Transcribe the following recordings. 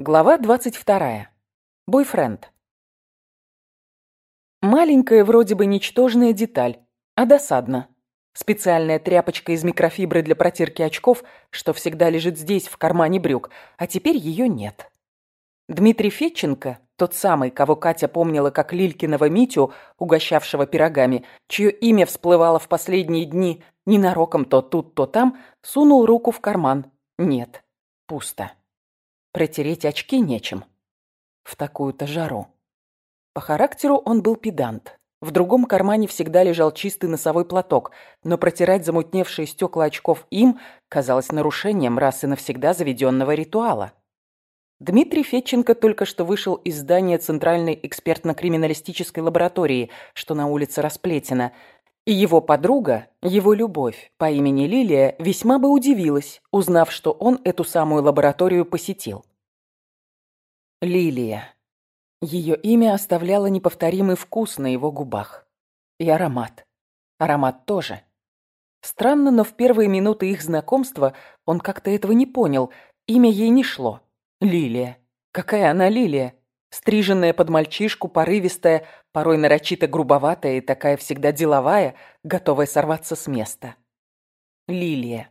Глава 22. Бойфренд. Маленькая, вроде бы ничтожная деталь, а досадно. Специальная тряпочка из микрофибры для протирки очков, что всегда лежит здесь, в кармане брюк, а теперь ее нет. Дмитрий Фетченко, тот самый, кого Катя помнила как Лилькиного Митю, угощавшего пирогами, чье имя всплывало в последние дни ненароком то тут, то там, сунул руку в карман. Нет, пусто. Протереть очки нечем. В такую-то жару. По характеру он был педант. В другом кармане всегда лежал чистый носовой платок, но протирать замутневшие стекла очков им казалось нарушением раз и навсегда заведенного ритуала. Дмитрий Фетченко только что вышел из здания Центральной экспертно-криминалистической лаборатории, что на улице Расплетина, и его подруга, его любовь по имени Лилия, весьма бы удивилась, узнав, что он эту самую лабораторию посетил. Лилия. Ее имя оставляло неповторимый вкус на его губах. И аромат. Аромат тоже. Странно, но в первые минуты их знакомства он как-то этого не понял. Имя ей не шло. Лилия. Какая она Лилия? Стриженная под мальчишку, порывистая, порой нарочито грубоватая и такая всегда деловая, готовая сорваться с места. Лилия.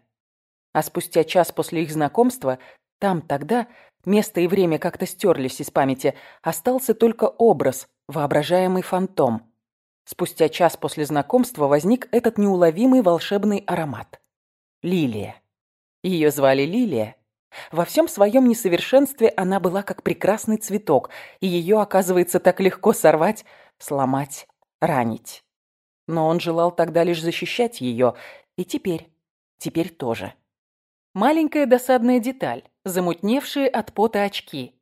А спустя час после их знакомства, там тогда, место и время как-то стерлись из памяти, остался только образ, воображаемый фантом. Спустя час после знакомства возник этот неуловимый волшебный аромат. Лилия. Ее звали Лилия, во всем своем несовершенстве она была как прекрасный цветок, и ее, оказывается, так легко сорвать, сломать, ранить. Но он желал тогда лишь защищать ее, и теперь, теперь тоже. Маленькая досадная деталь, замутневшие от пота очки.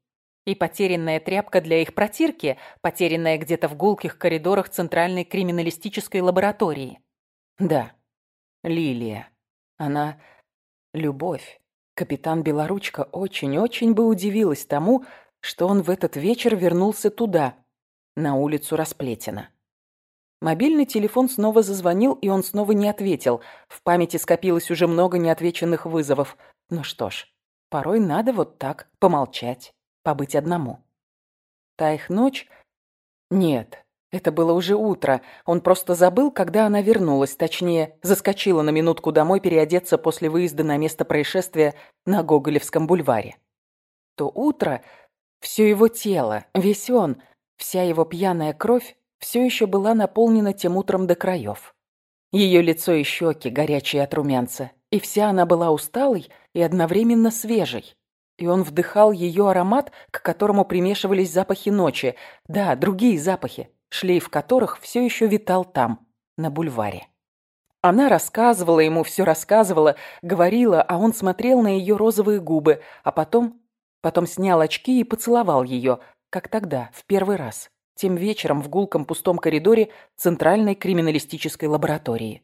И потерянная тряпка для их протирки, потерянная где-то в гулких коридорах Центральной криминалистической лаборатории. Да, Лилия. Она — любовь. Капитан Белоручка очень-очень бы удивилась тому, что он в этот вечер вернулся туда, на улицу Расплетина. Мобильный телефон снова зазвонил, и он снова не ответил. В памяти скопилось уже много неотвеченных вызовов. Ну что ж, порой надо вот так помолчать, побыть одному. Та их ночь... Нет, это было уже утро. Он просто забыл, когда она вернулась, точнее, заскочила на минутку домой переодеться после выезда на место происшествия на Гоголевском бульваре. То утро, все его тело, весь он, вся его пьяная кровь все еще была наполнена тем утром до краев. Ее лицо и щеки, горячие от румянца, и вся она была усталой и одновременно свежей. И он вдыхал ее аромат, к которому примешивались запахи ночи, да, другие запахи, шлейф которых все еще витал там, на бульваре. Она рассказывала ему, все рассказывала, говорила, а он смотрел на ее розовые губы, а потом... Потом снял очки и поцеловал ее, как тогда, в первый раз, тем вечером в гулком пустом коридоре Центральной криминалистической лаборатории.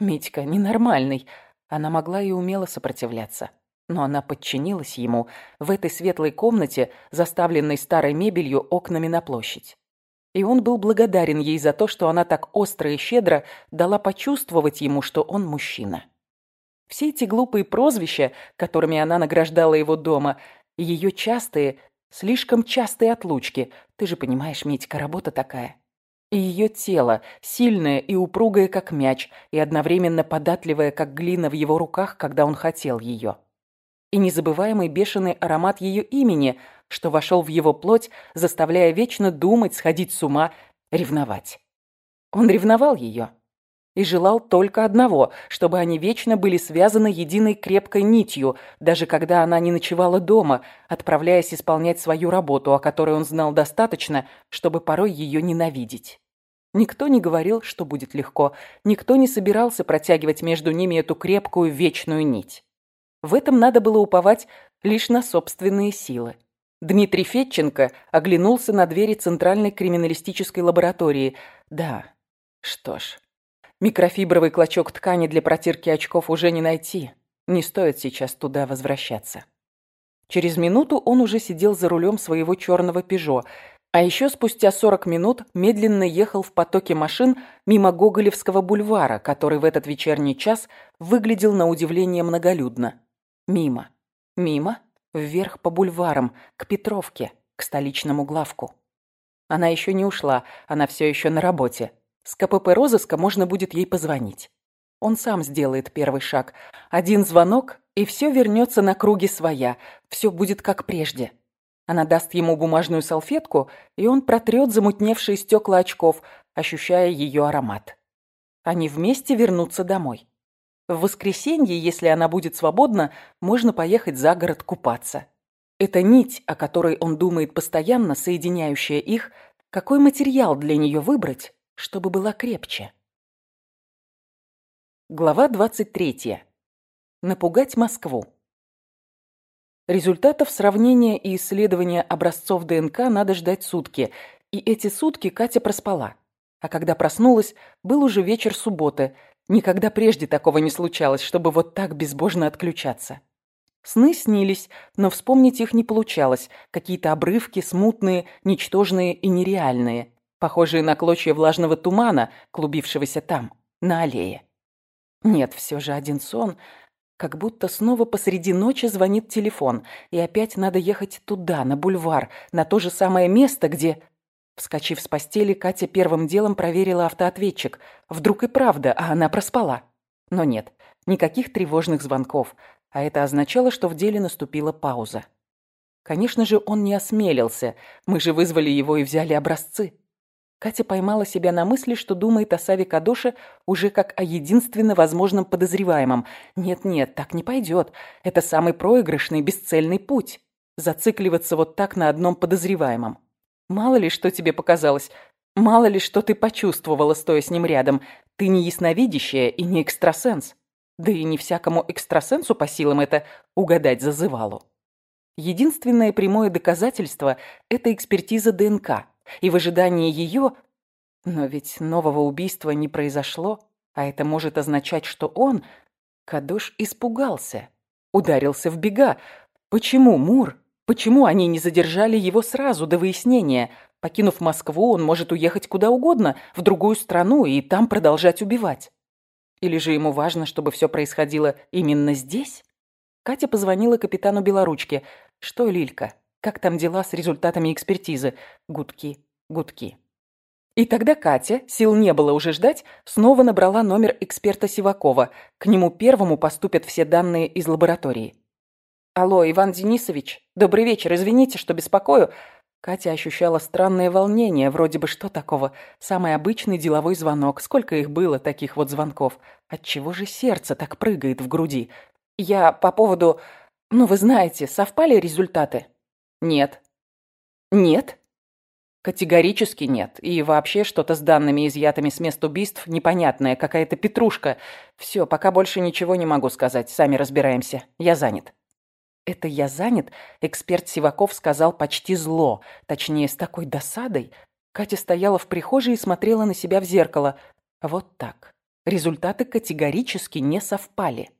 Митька ненормальный. Она могла и умела сопротивляться. Но она подчинилась ему в этой светлой комнате, заставленной старой мебелью окнами на площадь и он был благодарен ей за то, что она так остро и щедро дала почувствовать ему, что он мужчина. Все эти глупые прозвища, которыми она награждала его дома, ее частые, слишком частые отлучки, ты же понимаешь, Митька, работа такая. И ее тело, сильное и упругое, как мяч, и одновременно податливое, как глина в его руках, когда он хотел ее. И незабываемый бешеный аромат ее имени – что вошел в его плоть, заставляя вечно думать, сходить с ума, ревновать. Он ревновал ее и желал только одного, чтобы они вечно были связаны единой крепкой нитью, даже когда она не ночевала дома, отправляясь исполнять свою работу, о которой он знал достаточно, чтобы порой ее ненавидеть. Никто не говорил, что будет легко, никто не собирался протягивать между ними эту крепкую вечную нить. В этом надо было уповать лишь на собственные силы. Дмитрий Фетченко оглянулся на двери Центральной криминалистической лаборатории. Да, что ж, микрофибровый клочок ткани для протирки очков уже не найти. Не стоит сейчас туда возвращаться. Через минуту он уже сидел за рулем своего черного «Пежо», а еще спустя 40 минут медленно ехал в потоке машин мимо Гоголевского бульвара, который в этот вечерний час выглядел на удивление многолюдно. Мимо. Мимо Вверх по бульварам, к Петровке, к столичному главку. Она еще не ушла, она все еще на работе. С КПП розыска можно будет ей позвонить. Он сам сделает первый шаг. Один звонок, и все вернется на круги своя. Все будет как прежде. Она даст ему бумажную салфетку, и он протрет замутневшие стекла очков, ощущая ее аромат. Они вместе вернутся домой. В воскресенье, если она будет свободна, можно поехать за город купаться. Это нить, о которой он думает постоянно, соединяющая их, какой материал для нее выбрать, чтобы была крепче. Глава 23. Напугать Москву. Результатов сравнения и исследования образцов ДНК надо ждать сутки, и эти сутки Катя проспала. А когда проснулась, был уже вечер субботы. Никогда прежде такого не случалось, чтобы вот так безбожно отключаться. Сны снились, но вспомнить их не получалось. Какие-то обрывки, смутные, ничтожные и нереальные. Похожие на клочья влажного тумана, клубившегося там, на аллее. Нет, все же один сон. Как будто снова посреди ночи звонит телефон, и опять надо ехать туда, на бульвар, на то же самое место, где... Вскочив с постели, Катя первым делом проверила автоответчик. Вдруг и правда, а она проспала. Но нет, никаких тревожных звонков, а это означало, что в деле наступила пауза. Конечно же, он не осмелился, мы же вызвали его и взяли образцы. Катя поймала себя на мысли, что думает о Саве Кадоше уже как о единственно возможном подозреваемом. Нет-нет, так не пойдет. Это самый проигрышный, бесцельный путь. Зацикливаться вот так на одном подозреваемом. Мало ли, что тебе показалось. Мало ли, что ты почувствовала, стоя с ним рядом. Ты не ясновидящая и не экстрасенс. Да и не всякому экстрасенсу по силам это угадать зазывалу. Единственное прямое доказательство – это экспертиза ДНК – и в ожидании ее... Но ведь нового убийства не произошло, а это может означать, что он... Кадош испугался, ударился в бега. Почему Мур? Почему они не задержали его сразу до выяснения? Покинув Москву, он может уехать куда угодно, в другую страну, и там продолжать убивать. Или же ему важно, чтобы все происходило именно здесь? Катя позвонила капитану Белоручке. «Что, Лилька, как там дела с результатами экспертизы? Гудки, гудки. И тогда Катя, сил не было уже ждать, снова набрала номер эксперта Сивакова. К нему первому поступят все данные из лаборатории. «Алло, Иван Денисович, добрый вечер, извините, что беспокою». Катя ощущала странное волнение, вроде бы что такого? Самый обычный деловой звонок. Сколько их было, таких вот звонков? Отчего же сердце так прыгает в груди? Я по поводу... Ну, вы знаете, совпали результаты? Нет. Нет? Категорически нет. И вообще что-то с данными, изъятыми с мест убийств, непонятное, какая-то петрушка. Все, пока больше ничего не могу сказать, сами разбираемся. Я занят. Это «я занят» эксперт Сиваков сказал почти зло, точнее, с такой досадой. Катя стояла в прихожей и смотрела на себя в зеркало. Вот так. Результаты категорически не совпали.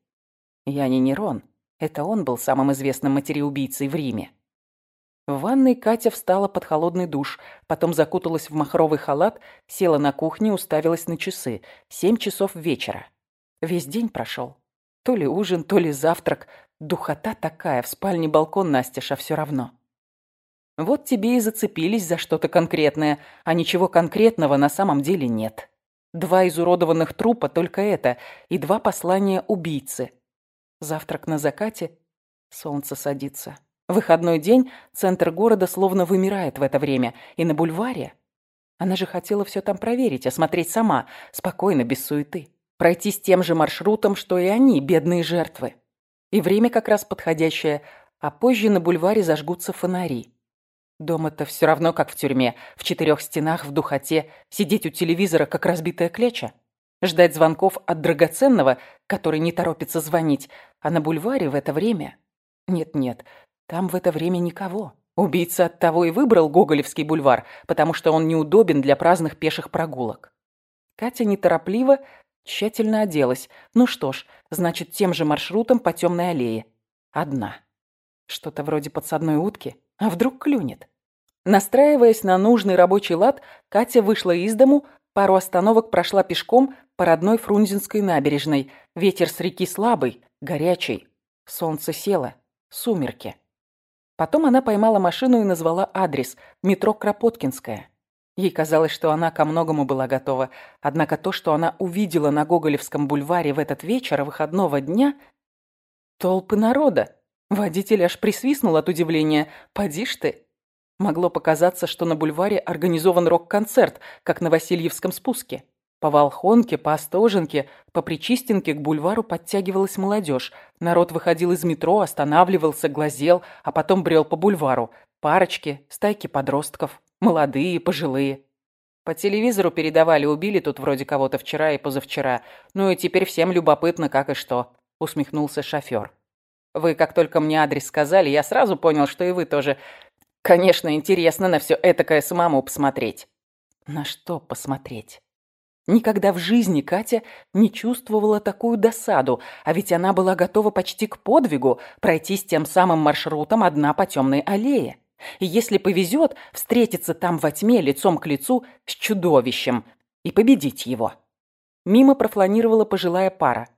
Я не Нерон. Это он был самым известным материубийцей в Риме. В ванной Катя встала под холодный душ, потом закуталась в махровый халат, села на кухне, уставилась на часы. Семь часов вечера. Весь день прошел. То ли ужин, то ли завтрак. Духота такая, в спальне балкон настежь, а все равно. Вот тебе и зацепились за что-то конкретное, а ничего конкретного на самом деле нет. Два изуродованных трупа, только это, и два послания убийцы. Завтрак на закате, солнце садится. Выходной день, центр города словно вымирает в это время. И на бульваре. Она же хотела все там проверить, осмотреть сама, спокойно, без суеты. Пройти с тем же маршрутом, что и они, бедные жертвы. И время как раз подходящее, а позже на бульваре зажгутся фонари. Дома-то все равно, как в тюрьме, в четырех стенах, в духоте, сидеть у телевизора, как разбитая кляча. Ждать звонков от драгоценного, который не торопится звонить, а на бульваре в это время... Нет-нет, там в это время никого. Убийца от того и выбрал Гоголевский бульвар, потому что он неудобен для праздных пеших прогулок. Катя неторопливо, тщательно оделась. Ну что ж, значит, тем же маршрутом по темной аллее. Одна. Что-то вроде подсадной утки. А вдруг клюнет? Настраиваясь на нужный рабочий лад, Катя вышла из дому, пару остановок прошла пешком по родной Фрунзенской набережной. Ветер с реки слабый, горячий. Солнце село. Сумерки. Потом она поймала машину и назвала адрес – метро Кропоткинская. Ей казалось, что она ко многому была готова, однако то, что она увидела на Гоголевском бульваре в этот вечер выходного дня – толпы народа. Водитель аж присвистнул от удивления. «Поди ж ты!» Могло показаться, что на бульваре организован рок-концерт, как на Васильевском спуске. По Волхонке, по Остоженке, по Причистенке к бульвару подтягивалась молодежь. Народ выходил из метро, останавливался, глазел, а потом брел по бульвару. Парочки, стайки подростков, молодые, пожилые. По телевизору передавали, убили тут вроде кого-то вчера и позавчера. Ну и теперь всем любопытно, как и что, усмехнулся шофер. Вы как только мне адрес сказали, я сразу понял, что и вы тоже. Конечно, интересно на все этакое самому посмотреть. На что посмотреть? Никогда в жизни Катя не чувствовала такую досаду, а ведь она была готова почти к подвигу пройтись тем самым маршрутом одна по темной аллее. И если повезет, встретиться там во тьме лицом к лицу с чудовищем и победить его. Мимо профланировала пожилая пара.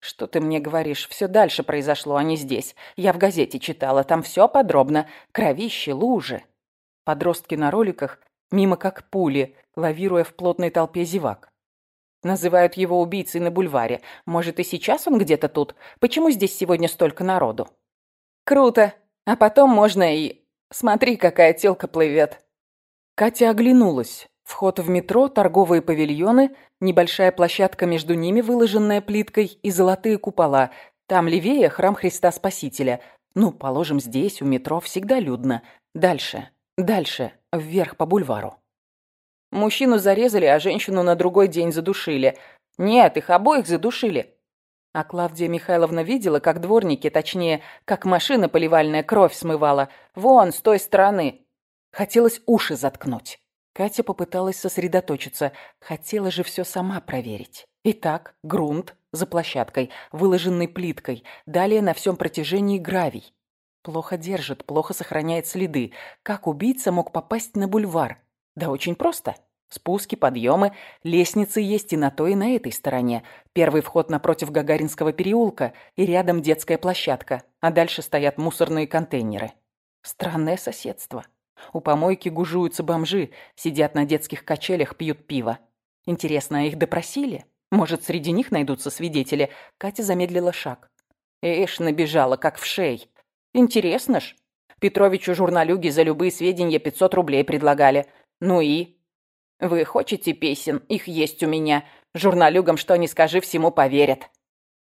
«Что ты мне говоришь? Все дальше произошло, а не здесь. Я в газете читала, там все подробно. Кровищи, лужи». Подростки на роликах мимо как пули, лавируя в плотной толпе зевак. Называют его убийцей на бульваре. Может, и сейчас он где-то тут? Почему здесь сегодня столько народу? Круто. А потом можно и... Смотри, какая телка плывет. Катя оглянулась. Вход в метро, торговые павильоны, небольшая площадка между ними, выложенная плиткой, и золотые купола. Там левее храм Христа Спасителя. Ну, положим, здесь, у метро, всегда людно. Дальше, дальше, вверх по бульвару. Мужчину зарезали, а женщину на другой день задушили. Нет, их обоих задушили. А Клавдия Михайловна видела, как дворники, точнее, как машина поливальная кровь смывала. Вон, с той стороны. Хотелось уши заткнуть. Катя попыталась сосредоточиться. Хотела же все сама проверить. Итак, грунт за площадкой, выложенный плиткой. Далее на всем протяжении гравий. Плохо держит, плохо сохраняет следы. Как убийца мог попасть на бульвар? Да очень просто. Спуски, подъемы, лестницы есть и на той, и на этой стороне. Первый вход напротив Гагаринского переулка и рядом детская площадка, а дальше стоят мусорные контейнеры. Странное соседство. У помойки гужуются бомжи, сидят на детских качелях, пьют пиво. Интересно, а их допросили? Может, среди них найдутся свидетели? Катя замедлила шаг. Эш, набежала, как в шей. Интересно ж. Петровичу журналюги за любые сведения 500 рублей предлагали. Ну и? Вы хотите песен? Их есть у меня. Журналюгам что ни скажи, всему поверят.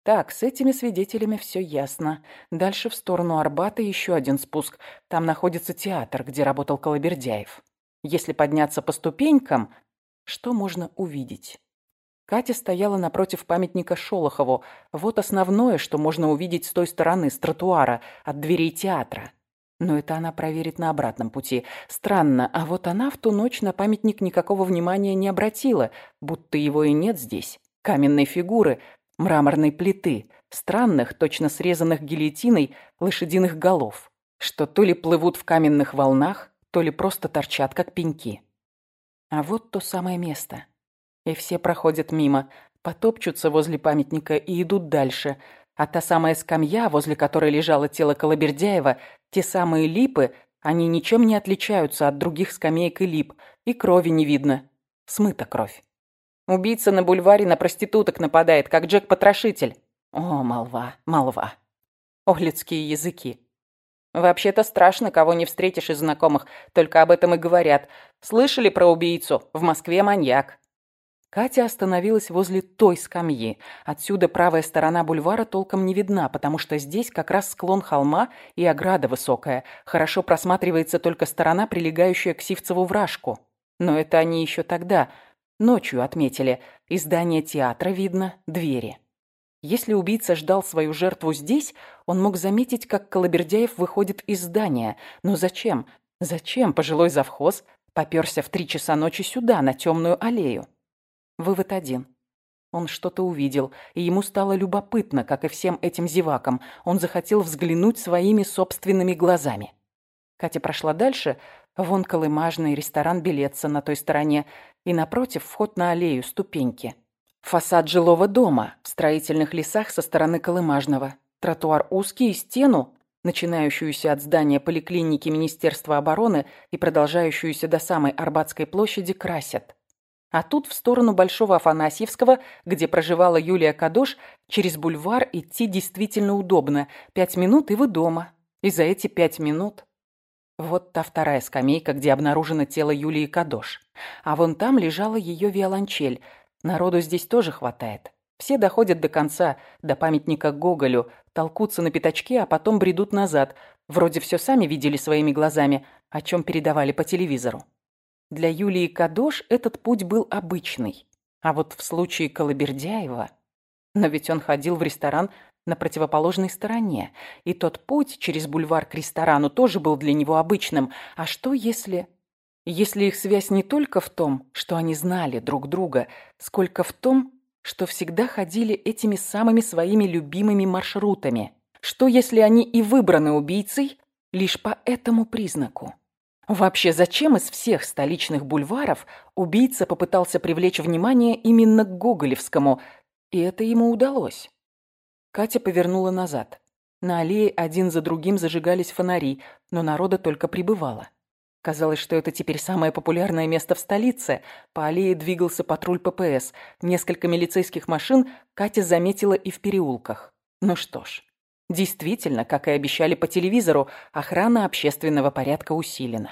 Так, с этими свидетелями все ясно. Дальше в сторону Арбата еще один спуск. Там находится театр, где работал Колобердяев. Если подняться по ступенькам, что можно увидеть? Катя стояла напротив памятника Шолохову. Вот основное, что можно увидеть с той стороны, с тротуара, от дверей театра. Но это она проверит на обратном пути. Странно, а вот она в ту ночь на памятник никакого внимания не обратила, будто его и нет здесь. Каменной фигуры, мраморной плиты, странных, точно срезанных гильотиной, лошадиных голов, что то ли плывут в каменных волнах, то ли просто торчат, как пеньки. А вот то самое место. И все проходят мимо, потопчутся возле памятника и идут дальше – а та самая скамья, возле которой лежало тело Колобердяева, те самые липы, они ничем не отличаются от других скамеек и лип, и крови не видно. Смыта кровь. Убийца на бульваре на проституток нападает, как Джек-потрошитель. О, молва, молва. О, языки. Вообще-то страшно, кого не встретишь из знакомых, только об этом и говорят. Слышали про убийцу? В Москве маньяк. Катя остановилась возле той скамьи. Отсюда правая сторона бульвара толком не видна, потому что здесь как раз склон холма и ограда высокая. Хорошо просматривается только сторона, прилегающая к Сивцеву вражку. Но это они еще тогда, ночью отметили. Из здания театра видно двери. Если убийца ждал свою жертву здесь, он мог заметить, как Колобердяев выходит из здания. Но зачем? Зачем пожилой завхоз попёрся в три часа ночи сюда, на темную аллею? Вывод один. Он что-то увидел, и ему стало любопытно, как и всем этим зевакам. Он захотел взглянуть своими собственными глазами. Катя прошла дальше. Вон колымажный ресторан Белеца на той стороне. И напротив вход на аллею, ступеньки. Фасад жилого дома в строительных лесах со стороны Колымажного. Тротуар узкий и стену начинающуюся от здания поликлиники Министерства обороны и продолжающуюся до самой Арбатской площади, красят. А тут в сторону Большого Афанасьевского, где проживала Юлия Кадош, через бульвар идти действительно удобно. Пять минут и вы дома. И за эти пять минут... Вот та вторая скамейка, где обнаружено тело Юлии Кадош. А вон там лежала ее виолончель. Народу здесь тоже хватает. Все доходят до конца, до памятника Гоголю, толкутся на пятачке, а потом бредут назад. Вроде все сами видели своими глазами, о чем передавали по телевизору. Для Юлии Кадош этот путь был обычный. А вот в случае Колобердяева... Но ведь он ходил в ресторан на противоположной стороне. И тот путь через бульвар к ресторану тоже был для него обычным. А что если... Если их связь не только в том, что они знали друг друга, сколько в том, что всегда ходили этими самыми своими любимыми маршрутами? Что если они и выбраны убийцей лишь по этому признаку? Вообще, зачем из всех столичных бульваров убийца попытался привлечь внимание именно к Гоголевскому, и это ему удалось? Катя повернула назад. На аллее один за другим зажигались фонари, но народа только прибывало. Казалось, что это теперь самое популярное место в столице. По аллее двигался патруль ППС. Несколько милицейских машин Катя заметила и в переулках. Ну что ж, Действительно, как и обещали по телевизору, охрана общественного порядка усилена.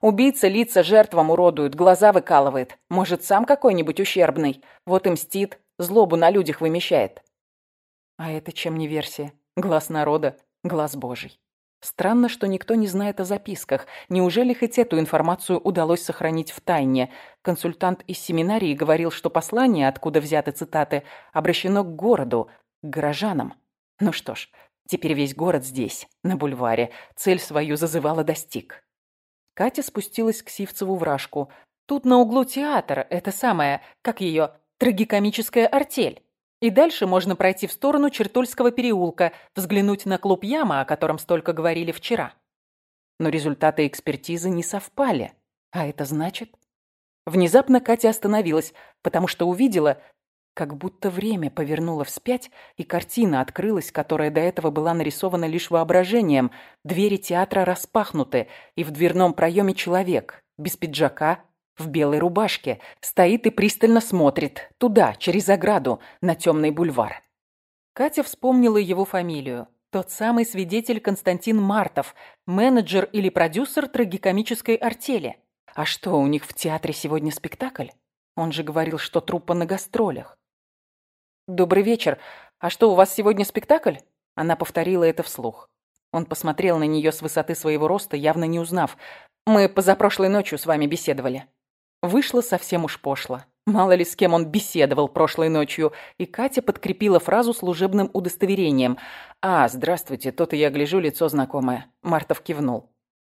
Убийца лица жертвам уродует, глаза выкалывает. Может, сам какой-нибудь ущербный. Вот и мстит, злобу на людях вымещает. А это чем не версия? Глаз народа, глаз божий. Странно, что никто не знает о записках. Неужели хоть эту информацию удалось сохранить в тайне? Консультант из семинарии говорил, что послание, откуда взяты цитаты, обращено к городу, к горожанам. Ну что ж, теперь весь город здесь, на бульваре. Цель свою зазывала достиг. Катя спустилась к Сивцеву вражку. Тут на углу театр, это самое, как ее, трагикомическая артель. И дальше можно пройти в сторону Чертольского переулка, взглянуть на клуб «Яма», о котором столько говорили вчера. Но результаты экспертизы не совпали. А это значит... Внезапно Катя остановилась, потому что увидела, как будто время повернуло вспять, и картина открылась, которая до этого была нарисована лишь воображением. Двери театра распахнуты, и в дверном проеме человек, без пиджака, в белой рубашке, стоит и пристально смотрит, туда, через ограду, на темный бульвар. Катя вспомнила его фамилию. Тот самый свидетель Константин Мартов, менеджер или продюсер трагикомической артели. А что, у них в театре сегодня спектакль? Он же говорил, что труппа на гастролях. «Добрый вечер. А что, у вас сегодня спектакль?» Она повторила это вслух. Он посмотрел на нее с высоты своего роста, явно не узнав. «Мы позапрошлой ночью с вами беседовали». Вышло совсем уж пошло. Мало ли с кем он беседовал прошлой ночью, и Катя подкрепила фразу служебным удостоверением. «А, здравствуйте, то-то я гляжу, лицо знакомое». Мартов кивнул.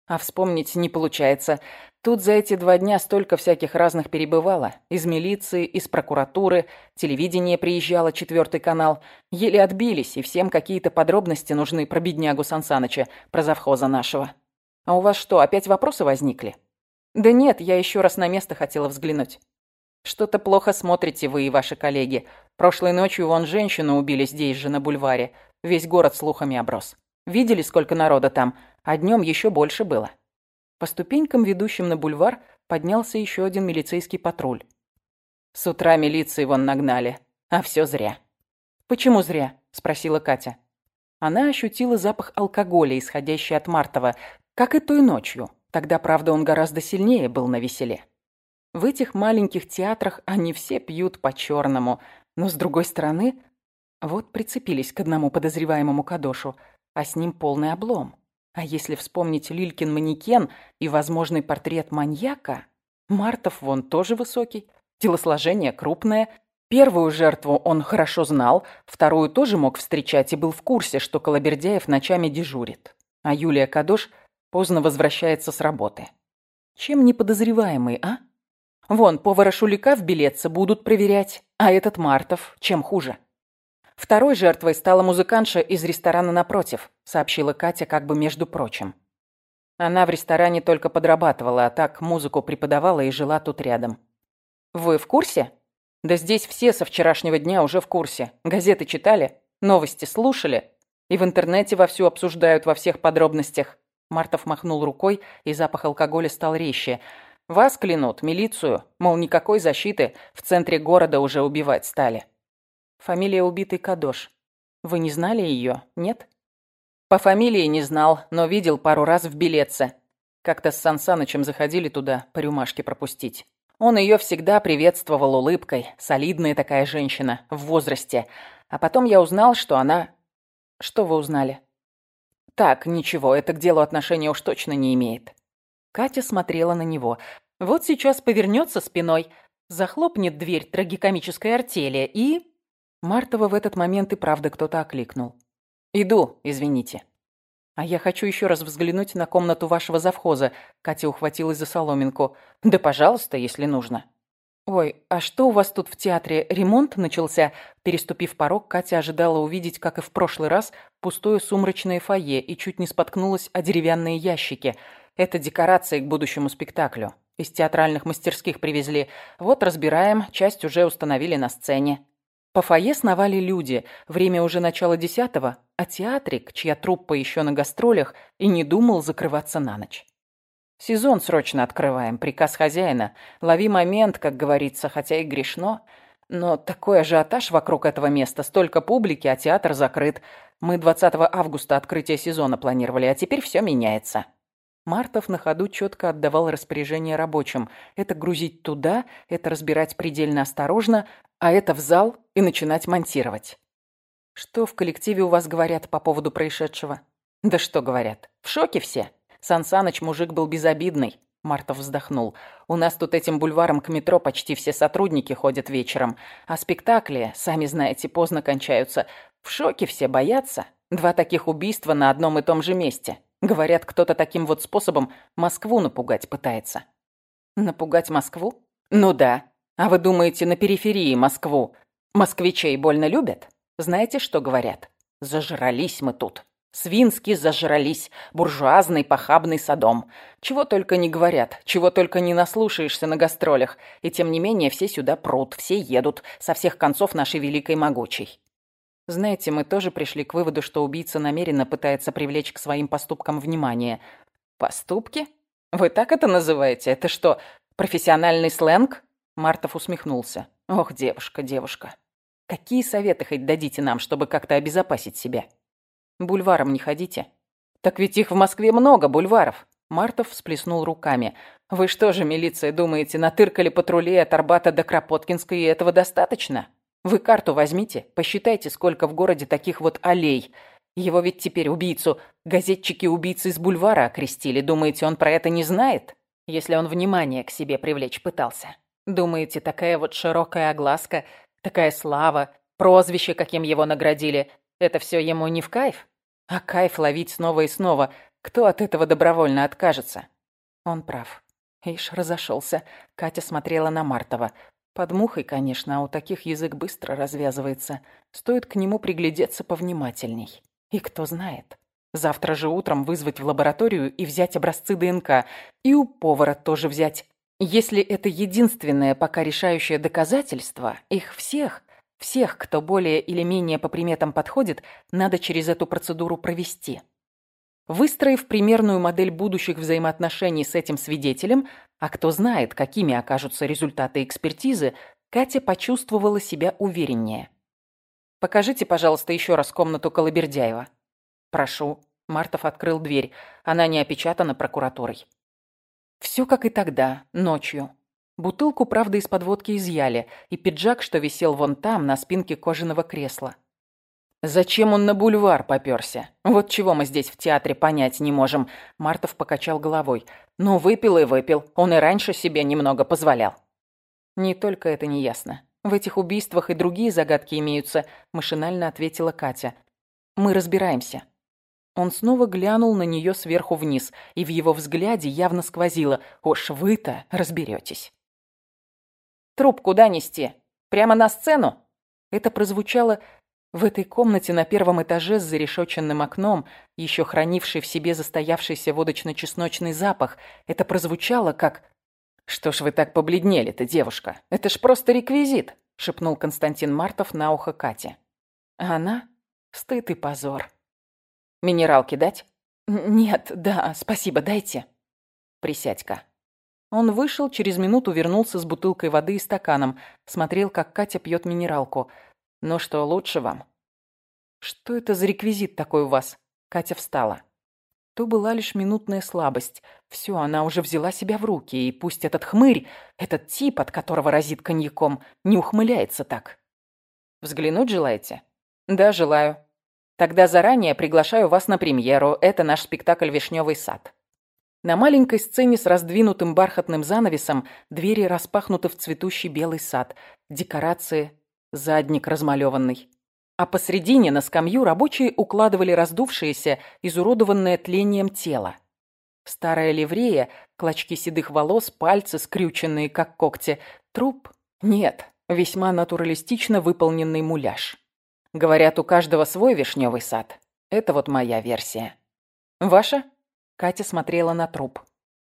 А вспомнить не получается. Тут за эти два дня столько всяких разных перебывало. Из милиции, из прокуратуры, телевидение приезжало, четвертый канал. Еле отбились, и всем какие-то подробности нужны про беднягу Сансаныча, про завхоза нашего. А у вас что, опять вопросы возникли? Да нет, я еще раз на место хотела взглянуть. Что-то плохо смотрите вы и ваши коллеги. Прошлой ночью вон женщину убили здесь же, на бульваре. Весь город слухами оброс. Видели, сколько народа там? А днем еще больше было. По ступенькам, ведущим на бульвар, поднялся еще один милицейский патруль. С утра милиции вон нагнали, а все зря. «Почему зря?» – спросила Катя. Она ощутила запах алкоголя, исходящий от Мартова, как и той ночью. Тогда, правда, он гораздо сильнее был на веселе. В этих маленьких театрах они все пьют по-черному, но, с другой стороны, вот прицепились к одному подозреваемому Кадошу, а с ним полный облом. А если вспомнить Лилькин манекен и возможный портрет маньяка, Мартов вон тоже высокий, телосложение крупное. Первую жертву он хорошо знал, вторую тоже мог встречать и был в курсе, что Колобердяев ночами дежурит. А Юлия Кадош поздно возвращается с работы. Чем не подозреваемый, а? Вон, повара Шулика в билетце будут проверять, а этот Мартов чем хуже? Второй жертвой стала музыкантша из ресторана напротив, сообщила Катя как бы между прочим. Она в ресторане только подрабатывала, а так музыку преподавала и жила тут рядом. Вы в курсе? Да здесь все со вчерашнего дня уже в курсе. Газеты читали, новости слушали. И в интернете вовсю обсуждают во всех подробностях. Мартов махнул рукой, и запах алкоголя стал резче. Вас клянут, милицию, мол, никакой защиты, в центре города уже убивать стали. Фамилия убитой Кадош. Вы не знали ее, нет? По фамилии не знал, но видел пару раз в билетце. Как-то с Сан Санычем заходили туда по рюмашке пропустить. Он ее всегда приветствовал улыбкой. Солидная такая женщина, в возрасте. А потом я узнал, что она... Что вы узнали? Так, ничего, это к делу отношения уж точно не имеет. Катя смотрела на него. Вот сейчас повернется спиной, захлопнет дверь трагикомической артели и... Мартова в этот момент и правда кто-то окликнул. «Иду, извините». «А я хочу еще раз взглянуть на комнату вашего завхоза», Катя ухватилась за соломинку. «Да, пожалуйста, если нужно». «Ой, а что у вас тут в театре? Ремонт начался?» Переступив порог, Катя ожидала увидеть, как и в прошлый раз, пустое сумрачное фойе и чуть не споткнулась о деревянные ящики. Это декорации к будущему спектаклю. Из театральных мастерских привезли. Вот разбираем, часть уже установили на сцене. По фойе сновали люди. Время уже начало десятого, а театрик, чья труппа еще на гастролях, и не думал закрываться на ночь. Сезон срочно открываем, приказ хозяина. Лови момент, как говорится, хотя и грешно. Но такой ажиотаж вокруг этого места, столько публики, а театр закрыт. Мы 20 августа открытие сезона планировали, а теперь все меняется. Мартов на ходу четко отдавал распоряжение рабочим. Это грузить туда, это разбирать предельно осторожно, а это в зал и начинать монтировать. Что в коллективе у вас говорят по поводу происшедшего? Да что говорят? В шоке все. Сан Саныч мужик был безобидный. Мартов вздохнул. «У нас тут этим бульваром к метро почти все сотрудники ходят вечером. А спектакли, сами знаете, поздно кончаются. В шоке все боятся. Два таких убийства на одном и том же месте. Говорят, кто-то таким вот способом Москву напугать пытается. Напугать Москву? Ну да. А вы думаете, на периферии Москву москвичей больно любят? Знаете, что говорят? Зажрались мы тут. Свински зажрались, буржуазный похабный садом. Чего только не говорят, чего только не наслушаешься на гастролях. И тем не менее все сюда прут, все едут, со всех концов нашей великой могучей. Знаете, мы тоже пришли к выводу, что убийца намеренно пытается привлечь к своим поступкам внимание. Поступки? Вы так это называете? Это что, профессиональный сленг? Мартов усмехнулся. Ох, девушка, девушка. Какие советы хоть дадите нам, чтобы как-то обезопасить себя? Бульваром не ходите. Так ведь их в Москве много, бульваров. Мартов всплеснул руками. «Вы что же, милиция, думаете, натыркали патрулей от Арбата до Кропоткинской, и этого достаточно? Вы карту возьмите, посчитайте, сколько в городе таких вот аллей. Его ведь теперь убийцу, газетчики убийцы из бульвара окрестили. Думаете, он про это не знает? Если он внимание к себе привлечь пытался. Думаете, такая вот широкая огласка, такая слава, прозвище, каким его наградили, это все ему не в кайф? А кайф ловить снова и снова. Кто от этого добровольно откажется? Он прав. Ишь, разошелся. Катя смотрела на Мартова. Под мухой, конечно, а у таких язык быстро развязывается. Стоит к нему приглядеться повнимательней. И кто знает. Завтра же утром вызвать в лабораторию и взять образцы ДНК. И у повара тоже взять. Если это единственное пока решающее доказательство, их всех, всех, кто более или менее по приметам подходит, надо через эту процедуру провести. Выстроив примерную модель будущих взаимоотношений с этим свидетелем, а кто знает, какими окажутся результаты экспертизы, Катя почувствовала себя увереннее. «Покажите, пожалуйста, еще раз комнату Колобердяева». «Прошу». Мартов открыл дверь. Она не опечатана прокуратурой. Все как и тогда, ночью. Бутылку, правда, из-под водки изъяли, и пиджак, что висел вон там, на спинке кожаного кресла. «Зачем он на бульвар попёрся? Вот чего мы здесь в театре понять не можем», — Мартов покачал головой. «Ну, выпил и выпил. Он и раньше себе немного позволял». «Не только это не ясно. В этих убийствах и другие загадки имеются», — машинально ответила Катя. «Мы разбираемся». Он снова глянул на неё сверху вниз, и в его взгляде явно сквозило «Уж вы-то разберётесь». «Труп куда нести? Прямо на сцену?» Это прозвучало в этой комнате на первом этаже с зарешоченным окном, еще хранивший в себе застоявшийся водочно-чесночный запах, это прозвучало как... «Что ж вы так побледнели-то, девушка? Это ж просто реквизит!» — шепнул Константин Мартов на ухо Кате. А она? Стыд и позор. Минералки дать?» «Нет, да, спасибо, дайте». «Присядь-ка». Он вышел, через минуту вернулся с бутылкой воды и стаканом, смотрел, как Катя пьет минералку. «Ну что, лучше вам?» «Что это за реквизит такой у вас?» Катя встала. То была лишь минутная слабость. Все, она уже взяла себя в руки, и пусть этот хмырь, этот тип, от которого разит коньяком, не ухмыляется так. «Взглянуть желаете?» «Да, желаю. Тогда заранее приглашаю вас на премьеру. Это наш спектакль «Вишневый сад». На маленькой сцене с раздвинутым бархатным занавесом двери распахнуты в цветущий белый сад, декорации, задник размалеванный. А посредине на скамью рабочие укладывали раздувшееся, изуродованное тлением тело. Старая ливрея, клочки седых волос, пальцы, скрюченные, как когти. Труп? Нет, весьма натуралистично выполненный муляж. Говорят, у каждого свой вишневый сад. Это вот моя версия. Ваша? Катя смотрела на труп.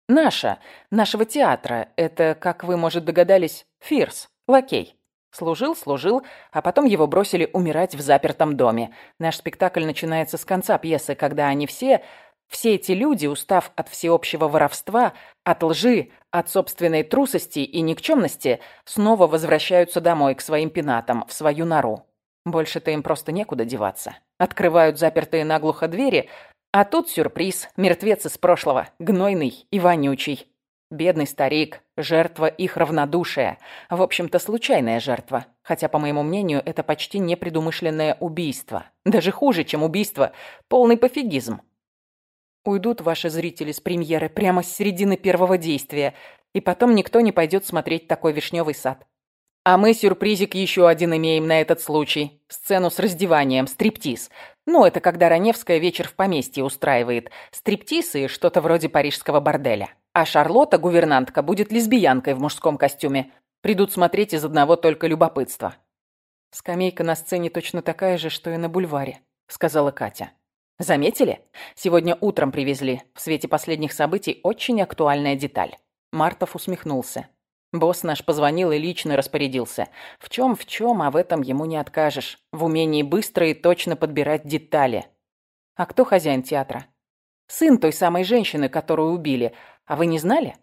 Наша, нашего театра. Это, как вы, может, догадались, Фирс, лакей. Служил, служил, а потом его бросили умирать в запертом доме. Наш спектакль начинается с конца пьесы, когда они все, все эти люди, устав от всеобщего воровства, от лжи, от собственной трусости и никчемности, снова возвращаются домой к своим пенатам, в свою нору. Больше-то им просто некуда деваться. Открывают запертые наглухо двери, а тут сюрприз, мертвец из прошлого, гнойный и вонючий. Бедный старик, жертва их равнодушия. В общем-то, случайная жертва. Хотя, по моему мнению, это почти непредумышленное убийство. Даже хуже, чем убийство. Полный пофигизм. Уйдут ваши зрители с премьеры прямо с середины первого действия, и потом никто не пойдет смотреть такой вишневый сад. А мы сюрпризик еще один имеем на этот случай. Сцену с раздеванием, стриптиз. Ну, это когда Раневская вечер в поместье устраивает. Стриптиз и что-то вроде парижского борделя. А Шарлотта, гувернантка, будет лесбиянкой в мужском костюме. Придут смотреть из одного только любопытства. «Скамейка на сцене точно такая же, что и на бульваре», — сказала Катя. «Заметили? Сегодня утром привезли. В свете последних событий очень актуальная деталь». Мартов усмехнулся. Босс наш позвонил и лично распорядился. В чем в чем, а в этом ему не откажешь. В умении быстро и точно подбирать детали. А кто хозяин театра? Сын той самой женщины, которую убили. А вы не знали?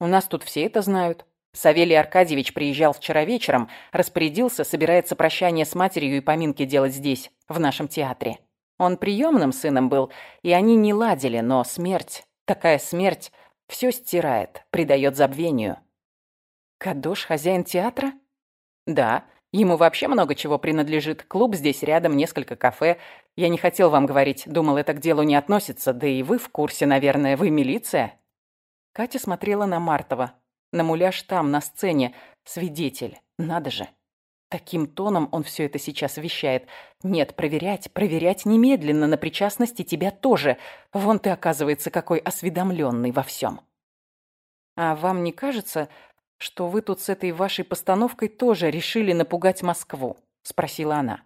У нас тут все это знают. Савелий Аркадьевич приезжал вчера вечером, распорядился, собирается прощание с матерью и поминки делать здесь, в нашем театре. Он приемным сыном был, и они не ладили, но смерть, такая смерть, все стирает, придает забвению. Кадош хозяин театра? Да, ему вообще много чего принадлежит. Клуб здесь рядом, несколько кафе. Я не хотел вам говорить, думал, это к делу не относится, да и вы в курсе, наверное, вы милиция. Катя смотрела на Мартова. На муляж там, на сцене. Свидетель. Надо же. Таким тоном он все это сейчас вещает. Нет, проверять, проверять немедленно на причастности тебя тоже. Вон ты, оказывается, какой осведомленный во всем. А вам не кажется, что вы тут с этой вашей постановкой тоже решили напугать Москву? Спросила она.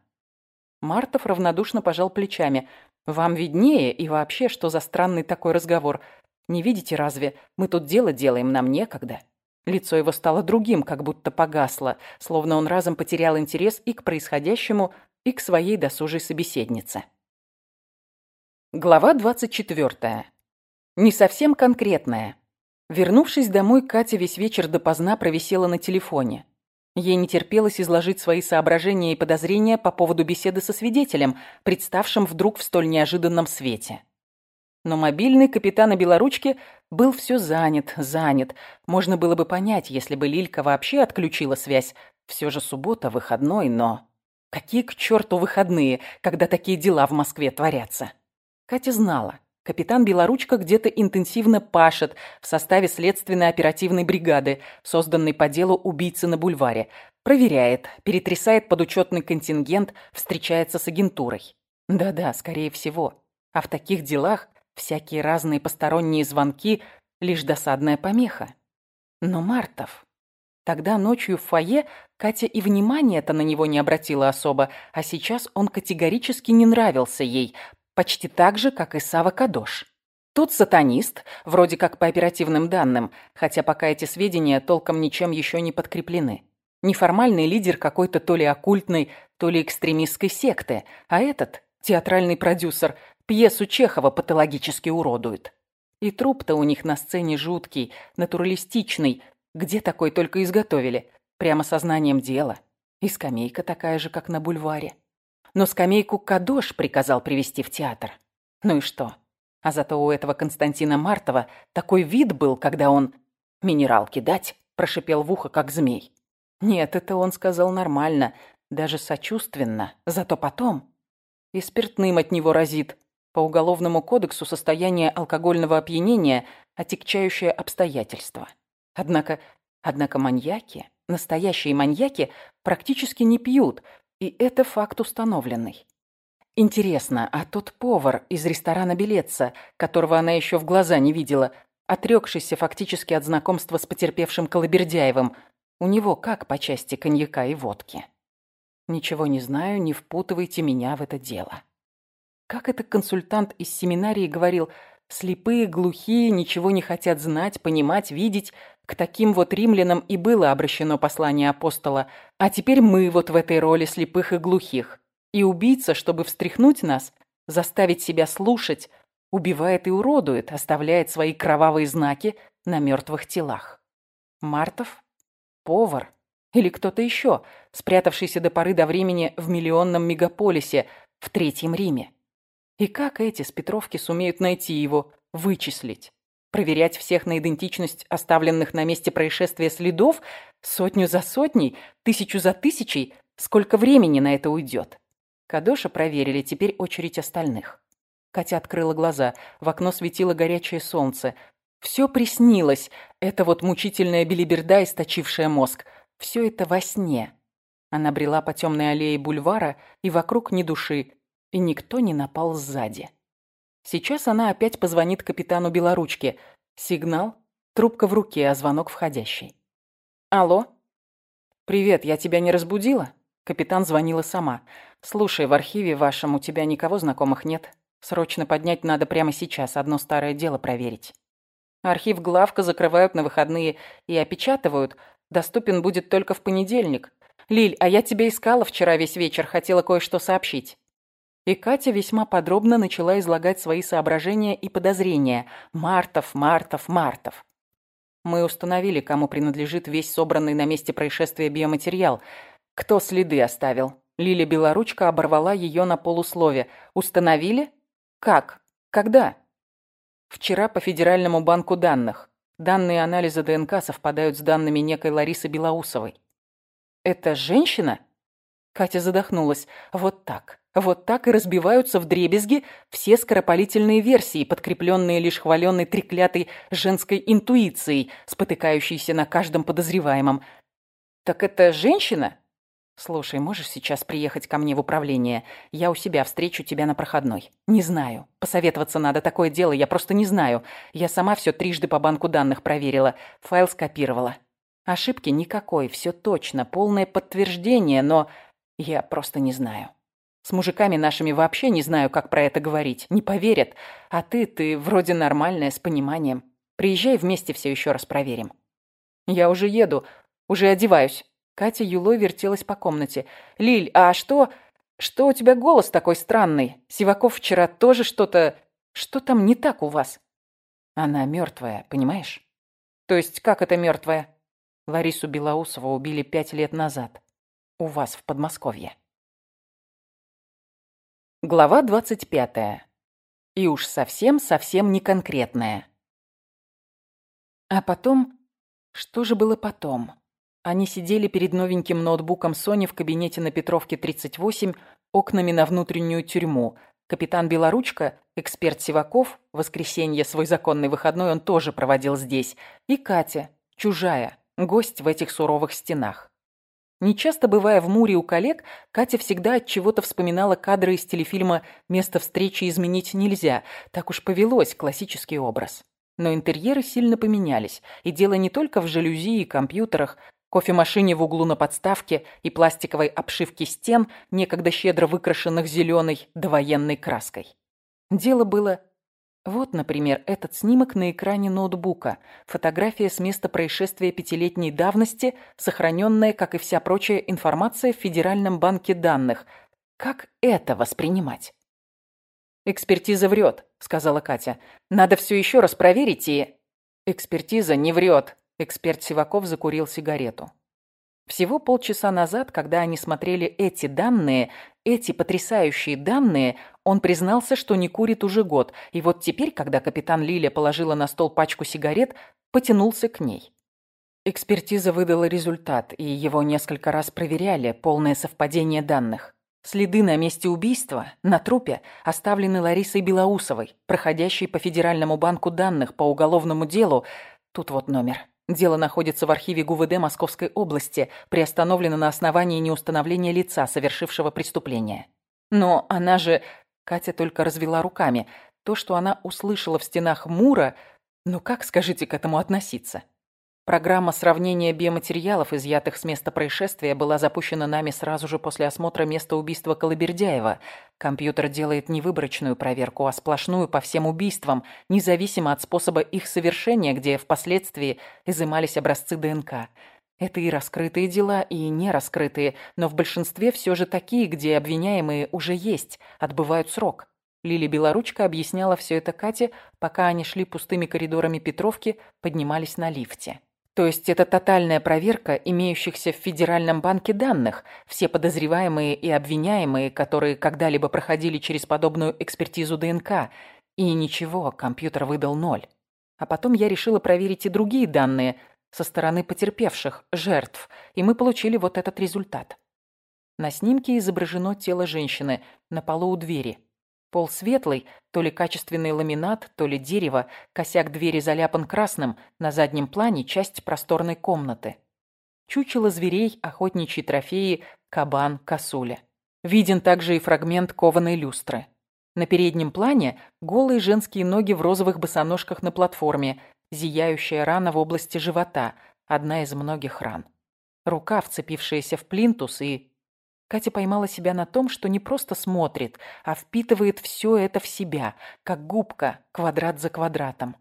Мартов равнодушно пожал плечами. Вам виднее и вообще, что за странный такой разговор. Не видите разве? Мы тут дело делаем, нам некогда». Лицо его стало другим, как будто погасло, словно он разом потерял интерес и к происходящему, и к своей досужей собеседнице. Глава 24. Не совсем конкретная. Вернувшись домой, Катя весь вечер допоздна провисела на телефоне. Ей не терпелось изложить свои соображения и подозрения по поводу беседы со свидетелем, представшим вдруг в столь неожиданном свете. Но мобильный капитана Белоручки был все занят, занят. Можно было бы понять, если бы Лилька вообще отключила связь. Все же суббота, выходной, но... Какие к черту выходные, когда такие дела в Москве творятся? Катя знала. Капитан Белоручка где-то интенсивно пашет в составе следственной оперативной бригады, созданной по делу убийцы на бульваре. Проверяет, перетрясает подучетный контингент, встречается с агентурой. Да-да, скорее всего. А в таких делах Всякие разные посторонние звонки — лишь досадная помеха. Но Мартов... Тогда ночью в фойе Катя и внимания-то на него не обратила особо, а сейчас он категорически не нравился ей, почти так же, как и Сава Кадош. Тут сатанист, вроде как по оперативным данным, хотя пока эти сведения толком ничем еще не подкреплены. Неформальный лидер какой-то то ли оккультной, то ли экстремистской секты, а этот, театральный продюсер, Пьесу Чехова патологически уродуют. И труп-то у них на сцене жуткий, натуралистичный. Где такой только изготовили? Прямо сознанием дела. И скамейка такая же, как на бульваре. Но скамейку Кадош приказал привести в театр. Ну и что? А зато у этого Константина Мартова такой вид был, когда он «минералки дать», прошипел в ухо, как змей. Нет, это он сказал нормально, даже сочувственно. Зато потом... И спиртным от него разит. По уголовному кодексу состояние алкогольного опьянения – отягчающее обстоятельство. Однако, однако маньяки, настоящие маньяки, практически не пьют, и это факт установленный. Интересно, а тот повар из ресторана Белеца, которого она еще в глаза не видела, отрекшийся фактически от знакомства с потерпевшим Колобердяевым, у него как по части коньяка и водки? Ничего не знаю, не впутывайте меня в это дело. Как это консультант из семинарии говорил, слепые, глухие, ничего не хотят знать, понимать, видеть. К таким вот римлянам и было обращено послание апостола. А теперь мы вот в этой роли слепых и глухих. И убийца, чтобы встряхнуть нас, заставить себя слушать, убивает и уродует, оставляет свои кровавые знаки на мертвых телах. Мартов? Повар? Или кто-то еще, спрятавшийся до поры до времени в миллионном мегаполисе, в Третьем Риме? И как эти с Петровки сумеют найти его, вычислить? Проверять всех на идентичность оставленных на месте происшествия следов сотню за сотней, тысячу за тысячей? Сколько времени на это уйдет? Кадоша проверили, теперь очередь остальных. Катя открыла глаза. В окно светило горячее солнце. Все приснилось. Это вот мучительная белиберда, источившая мозг. Все это во сне. Она брела по темной аллее бульвара, и вокруг ни души, и никто не напал сзади. Сейчас она опять позвонит капитану Белоручке. Сигнал, трубка в руке, а звонок входящий. «Алло?» «Привет, я тебя не разбудила?» Капитан звонила сама. «Слушай, в архиве вашем у тебя никого знакомых нет? Срочно поднять надо прямо сейчас, одно старое дело проверить». Архив главка закрывают на выходные и опечатывают. Доступен будет только в понедельник. Лиль, а я тебя искала вчера весь вечер, хотела кое-что сообщить. И Катя весьма подробно начала излагать свои соображения и подозрения. Мартов, Мартов, Мартов. Мы установили, кому принадлежит весь собранный на месте происшествия биоматериал. Кто следы оставил? Лиля Белоручка оборвала ее на полуслове. Установили? Как? Когда? Вчера по Федеральному банку данных. Данные анализа ДНК совпадают с данными некой Ларисы Белоусовой. Это женщина? Катя задохнулась. Вот так. Вот так и разбиваются в дребезги все скоропалительные версии, подкрепленные лишь хваленной треклятой женской интуицией, спотыкающейся на каждом подозреваемом. «Так это женщина?» «Слушай, можешь сейчас приехать ко мне в управление? Я у себя встречу тебя на проходной». «Не знаю. Посоветоваться надо. Такое дело я просто не знаю. Я сама все трижды по банку данных проверила. Файл скопировала. Ошибки никакой. Все точно. Полное подтверждение, но я просто не знаю. С мужиками нашими вообще не знаю, как про это говорить. Не поверят. А ты, ты вроде нормальная, с пониманием. Приезжай вместе все еще раз проверим». «Я уже еду. Уже одеваюсь». Катя юлой вертелась по комнате. «Лиль, а что... Что у тебя голос такой странный? Сиваков вчера тоже что-то... Что там не так у вас?» «Она мертвая, понимаешь?» «То есть как это мертвая?» Ларису Белоусову убили пять лет назад. У вас в Подмосковье. Глава двадцать пятая. И уж совсем-совсем не конкретная. А потом... Что же было потом? Они сидели перед новеньким ноутбуком Sony в кабинете на Петровке 38, окнами на внутреннюю тюрьму. Капитан Белоручка, эксперт Сиваков, воскресенье, свой законный выходной он тоже проводил здесь. И Катя, чужая, гость в этих суровых стенах. Нечасто бывая в Муре у коллег, Катя всегда от чего-то вспоминала кадры из телефильма «Место встречи изменить нельзя». Так уж повелось, классический образ. Но интерьеры сильно поменялись, и дело не только в жалюзи и компьютерах, кофемашине в углу на подставке и пластиковой обшивке стен, некогда щедро выкрашенных зеленой довоенной краской. Дело было... Вот, например, этот снимок на экране ноутбука. Фотография с места происшествия пятилетней давности, сохраненная, как и вся прочая информация в Федеральном банке данных. Как это воспринимать? «Экспертиза врет», — сказала Катя. «Надо все еще раз проверить и...» «Экспертиза не врет», — эксперт Сиваков закурил сигарету. Всего полчаса назад, когда они смотрели эти данные, эти потрясающие данные, он признался, что не курит уже год, и вот теперь, когда капитан Лиля положила на стол пачку сигарет, потянулся к ней. Экспертиза выдала результат, и его несколько раз проверяли, полное совпадение данных. Следы на месте убийства, на трупе, оставлены Ларисой Белоусовой, проходящей по Федеральному банку данных по уголовному делу. Тут вот номер. Дело находится в архиве ГУВД Московской области, приостановлено на основании неустановления лица, совершившего преступление. Но она же... Катя только развела руками. То, что она услышала в стенах Мура... Ну как, скажите, к этому относиться? Программа сравнения биоматериалов, изъятых с места происшествия, была запущена нами сразу же после осмотра места убийства Колыбердяева. Компьютер делает не выборочную проверку, а сплошную по всем убийствам, независимо от способа их совершения, где впоследствии изымались образцы ДНК. Это и раскрытые дела, и не раскрытые, но в большинстве все же такие, где обвиняемые уже есть, отбывают срок. Лили Белоручка объясняла все это Кате, пока они шли пустыми коридорами Петровки, поднимались на лифте. То есть это тотальная проверка имеющихся в Федеральном банке данных, все подозреваемые и обвиняемые, которые когда-либо проходили через подобную экспертизу ДНК. И ничего, компьютер выдал ноль. А потом я решила проверить и другие данные со стороны потерпевших, жертв, и мы получили вот этот результат. На снимке изображено тело женщины на полу у двери. Пол светлый, то ли качественный ламинат, то ли дерево, косяк двери заляпан красным, на заднем плане часть просторной комнаты. Чучело зверей, охотничьи трофеи, кабан, косуля. Виден также и фрагмент кованой люстры. На переднем плане голые женские ноги в розовых босоножках на платформе, зияющая рана в области живота, одна из многих ран. Рука, вцепившаяся в плинтус и Катя поймала себя на том, что не просто смотрит, а впитывает все это в себя, как губка, квадрат за квадратом.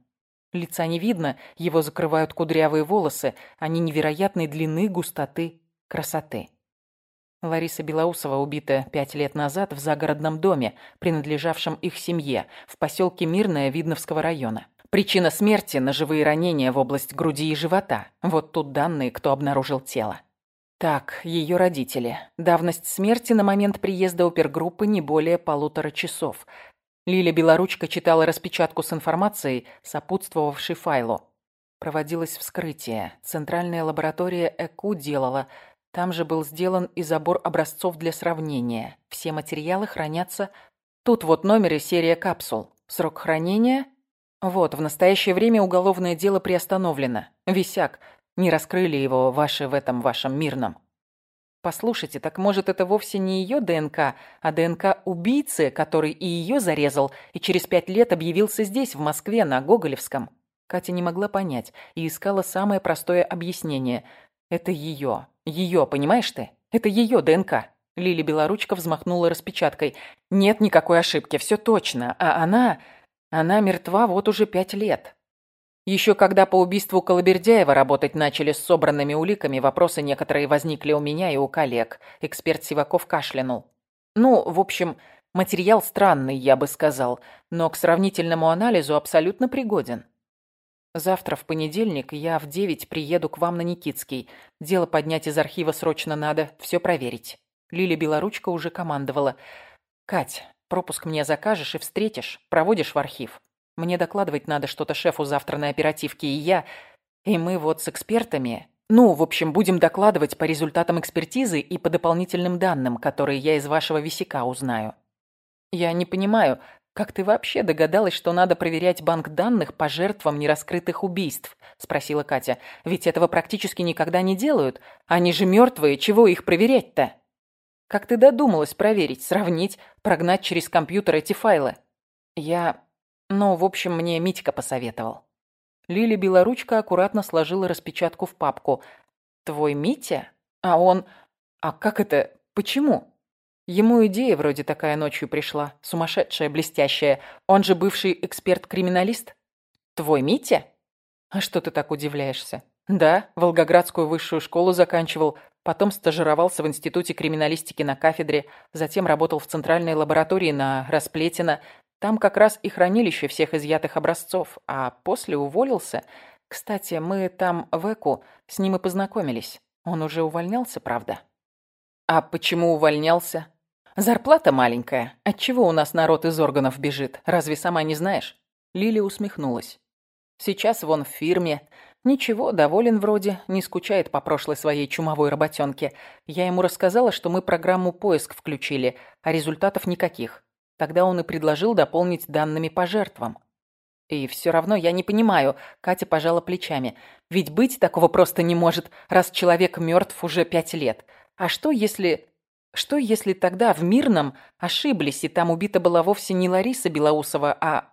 Лица не видно, его закрывают кудрявые волосы, они невероятной длины, густоты, красоты. Лариса Белоусова убита пять лет назад в загородном доме, принадлежавшем их семье, в поселке Мирное Видновского района. Причина смерти – ножевые ранения в область груди и живота. Вот тут данные, кто обнаружил тело. Так, ее родители. Давность смерти на момент приезда опергруппы не более полутора часов. Лиля Белоручка читала распечатку с информацией, сопутствовавшей файлу. Проводилось вскрытие. Центральная лаборатория ЭКУ делала. Там же был сделан и забор образцов для сравнения. Все материалы хранятся... Тут вот номер и серия капсул. Срок хранения... Вот, в настоящее время уголовное дело приостановлено. Висяк. Не раскрыли его ваши в этом вашем мирном. Послушайте, так может это вовсе не ее ДНК, а ДНК убийцы, который и ее зарезал, и через пять лет объявился здесь, в Москве, на Гоголевском? Катя не могла понять и искала самое простое объяснение. Это ее. Ее, понимаешь ты? Это ее ДНК. Лили Белоручка взмахнула распечаткой. Нет никакой ошибки, все точно. А она... Она мертва вот уже пять лет. Еще когда по убийству Колобердяева работать начали с собранными уликами, вопросы некоторые возникли у меня и у коллег. Эксперт Сиваков кашлянул. Ну, в общем, материал странный, я бы сказал, но к сравнительному анализу абсолютно пригоден. Завтра, в понедельник, я в девять приеду к вам на Никитский. Дело поднять из архива срочно надо, все проверить. Лиля Белоручка уже командовала. «Кать, пропуск мне закажешь и встретишь, проводишь в архив. Мне докладывать надо что-то шефу завтра на оперативке, и я... И мы вот с экспертами... Ну, в общем, будем докладывать по результатам экспертизы и по дополнительным данным, которые я из вашего висяка узнаю. Я не понимаю, как ты вообще догадалась, что надо проверять банк данных по жертвам нераскрытых убийств? Спросила Катя. Ведь этого практически никогда не делают. Они же мертвые, чего их проверять-то? Как ты додумалась проверить, сравнить, прогнать через компьютер эти файлы? Я... Ну, в общем, мне Митька посоветовал. Лили Белоручка аккуратно сложила распечатку в папку. «Твой Митя? А он... А как это... Почему?» Ему идея вроде такая ночью пришла, сумасшедшая, блестящая. Он же бывший эксперт-криминалист. Твой Митя? А что ты так удивляешься? Да, Волгоградскую высшую школу заканчивал. Потом стажировался в Институте криминалистики на кафедре, затем работал в центральной лаборатории на Расплетино. Там как раз и хранилище всех изъятых образцов, а после уволился. Кстати, мы там в ЭКУ с ним и познакомились. Он уже увольнялся, правда? А почему увольнялся? Зарплата маленькая. Отчего у нас народ из органов бежит? Разве сама не знаешь? Лили усмехнулась. Сейчас вон в фирме. Ничего, доволен вроде, не скучает по прошлой своей чумовой работенке. Я ему рассказала, что мы программу «Поиск» включили, а результатов никаких. Тогда он и предложил дополнить данными по жертвам. И все равно я не понимаю, Катя пожала плечами. Ведь быть такого просто не может, раз человек мертв уже пять лет. А что если... Что если тогда в Мирном ошиблись, и там убита была вовсе не Лариса Белоусова, а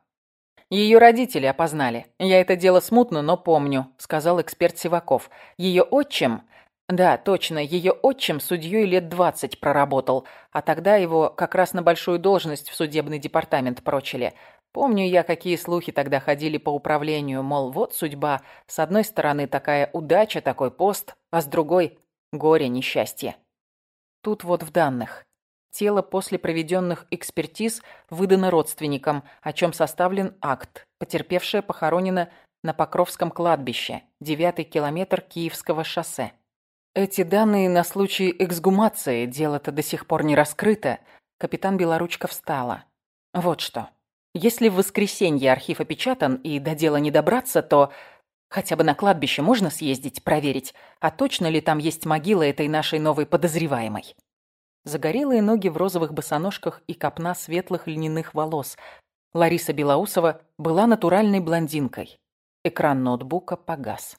ее родители опознали. Я это дело смутно, но помню», — сказал эксперт Сиваков. Ее отчим... Да, точно, ее отчим судьей лет двадцать проработал, а тогда его как раз на большую должность в судебный департамент прочили. Помню я, какие слухи тогда ходили по управлению, мол, вот судьба. С одной стороны такая удача, такой пост, а с другой — горе, несчастье. Тут вот в данных. Тело после проведенных экспертиз выдано родственникам, о чем составлен акт. Потерпевшая похоронена на Покровском кладбище, девятый километр Киевского шоссе. Эти данные на случай эксгумации, дело-то до сих пор не раскрыто, капитан Белоручка встала. Вот что. Если в воскресенье архив опечатан и до дела не добраться, то хотя бы на кладбище можно съездить, проверить, а точно ли там есть могила этой нашей новой подозреваемой. Загорелые ноги в розовых босоножках и копна светлых льняных волос. Лариса Белоусова была натуральной блондинкой. Экран ноутбука погас.